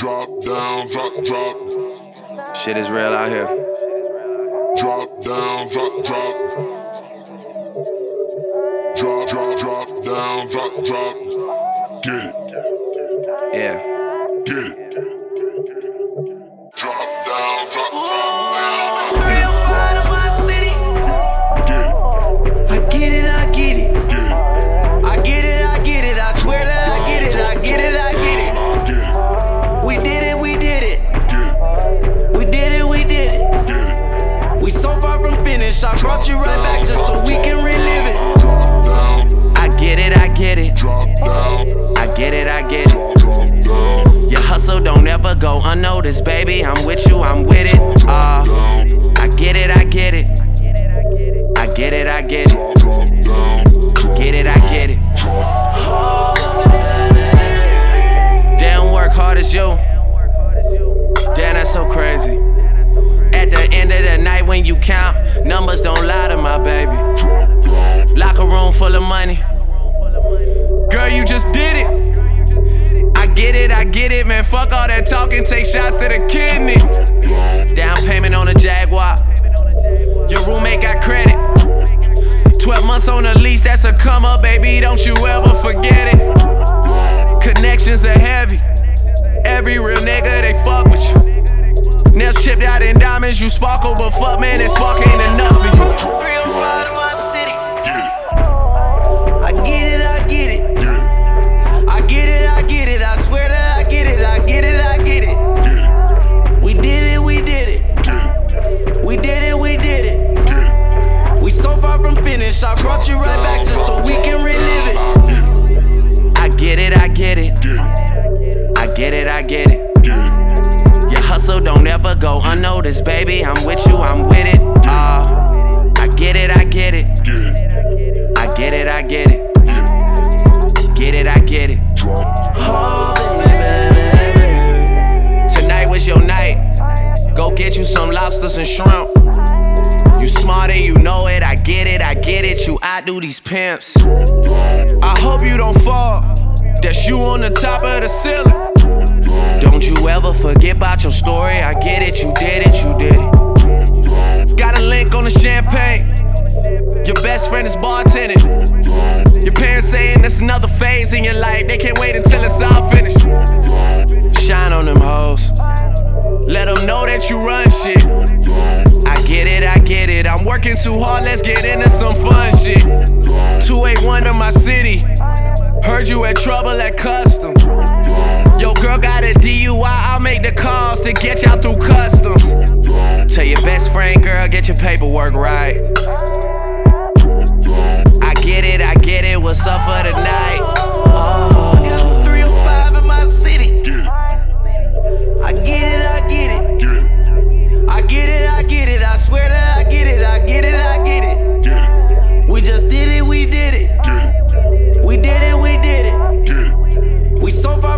Drop down, drop, drop. Shit is real out here. Drop down, drop, drop. Drop, drop, drop down, drop, drop. Get it, go unnoticed, baby. I'm with you, I'm with it. Get it, man. Fuck all that talking, take shots to the kidney. Down payment on a Jaguar. Your roommate got credit. 12 months on the lease, that's a come up, baby. Don't you ever forget it. Connections are heavy. Every real nigga, they fuck with you. Nails chipped out in diamonds, you sparkle, but fuck, man, that spark ain't enough for you. Far from finish. I brought you right back just so we can relive it. I get it, I get it. I get it, I get it. Your hustle don't ever go unnoticed, baby. I'm with you, I'm with it. Uh, I get it, I get it. I get it, I get it. get it. I get it. Tonight was your night. Go get you some lobsters and shrimp. You smart and you know it. I get it, I get it. You outdo these pimps. I hope you don't fall. That's you on the top of the ceiling. Don't you ever forget about your story. I get it, you did it, you did it. Got a link on the champagne. Your best friend is bartending. Your parents saying it's another phase in your life. They can't wait until it's all finished. Shine on them hoes. Let them know that you run shit. Working too hard, let's get into some fun shit. 281 to my city. Heard you had trouble at custom. Yo, girl got a DUI, I'll make the calls to get y'all through customs. Tell your best friend, girl, get your paperwork right. I get it, I get it. What's up for the night? Oh.